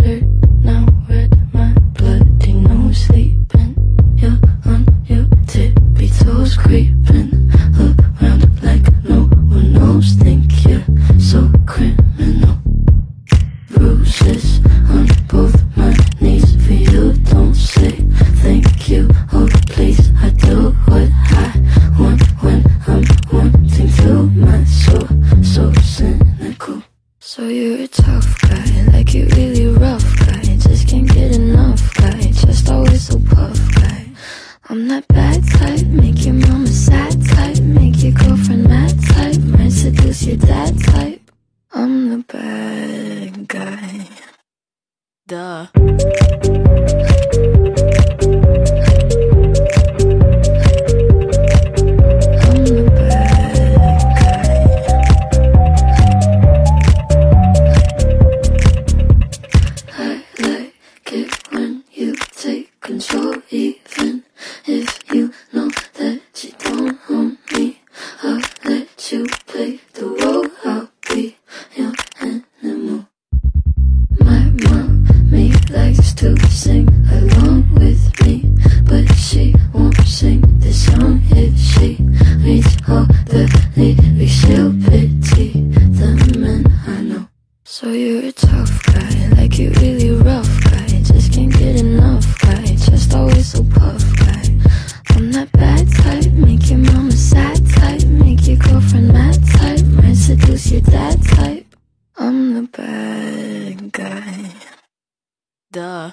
now. Red my bloody nose sleeping. You're on toes, creeping around like no one knows. Think you're so criminal. Bruises on both my knees for you. Don't say thank you. Oh, please, I do what I want when I'm wanting to. My soul, so cynical. So you're a tough guy, like you really rough guy. Just can't get enough guy, just always so puff guy. I'm that bad type, make your mama sad type, make your girlfriend mad type, might seduce your dad type. Sing along with me, but she won't sing this song if she reads all the lyrics. She'll pity the men I know. So you're Duh.